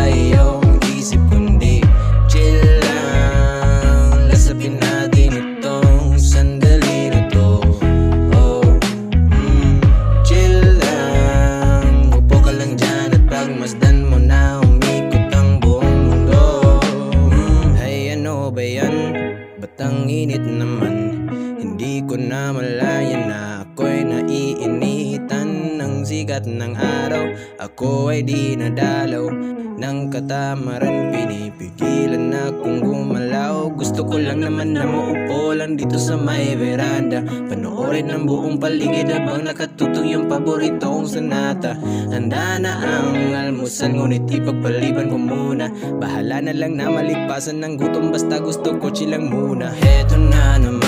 sa iyong isip kundi Chill lang. Lasapin natin itong Oh, mm, chill lang. Upo ka mo na umikot ang mundo. Mm, ano ba yan? Init naman? Hindi ko na malaya na ako'y naiinitan ng sikat ng araw. Ako ay di nadalaw ng katamaran Pinipigilan akong gumalaw. Gusto ko lang naman na maupo lang dito sa may veranda. Panoorin ang buong paligid habang nakatutong yung paborito kong sanata. Handa na ang almusal ngunit ipagpaliban ko muna. Bahala na lang na malipasan ng gutom basta gusto ko chilang muna. Heto na naman,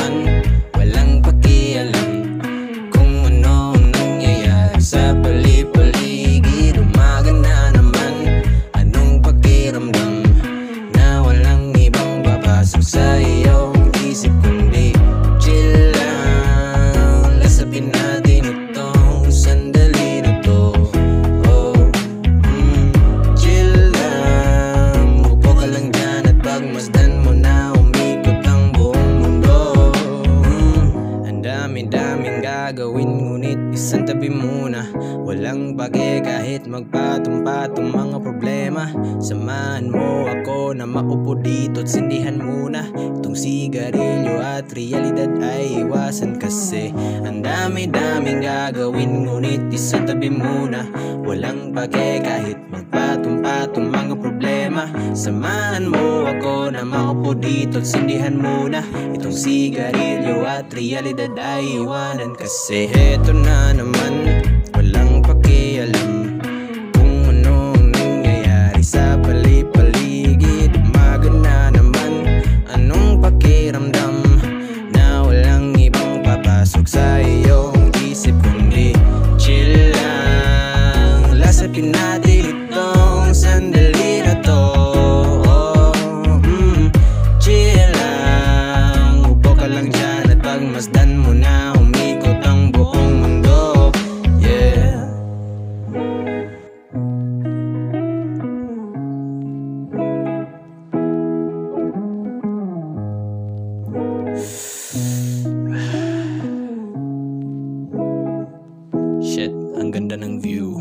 gagawin ngunit isang tabi muna. Walang bage kahit magpatong-patong mga problema. Samahan mo ako na maupo dito at sindihan muna. Itong sigarilyo at realidad ay iwasan kasi Ang dami-daming gagawin ngunit isang tabi muna. Walang bage kahit magpatong-patong mga problema. Samahan mo ako na maupo dito at sindihan muna Itong sigarilyo at realidad ay iwanan kasi Heto na naman, walang pakialam Kung ano ang nangyayari sa pali-paligid Umaga na naman, anong pakiramdam Na walang ibang papasok sa iyong isip kundi Chill lasapin natin itong sandali ganda ng view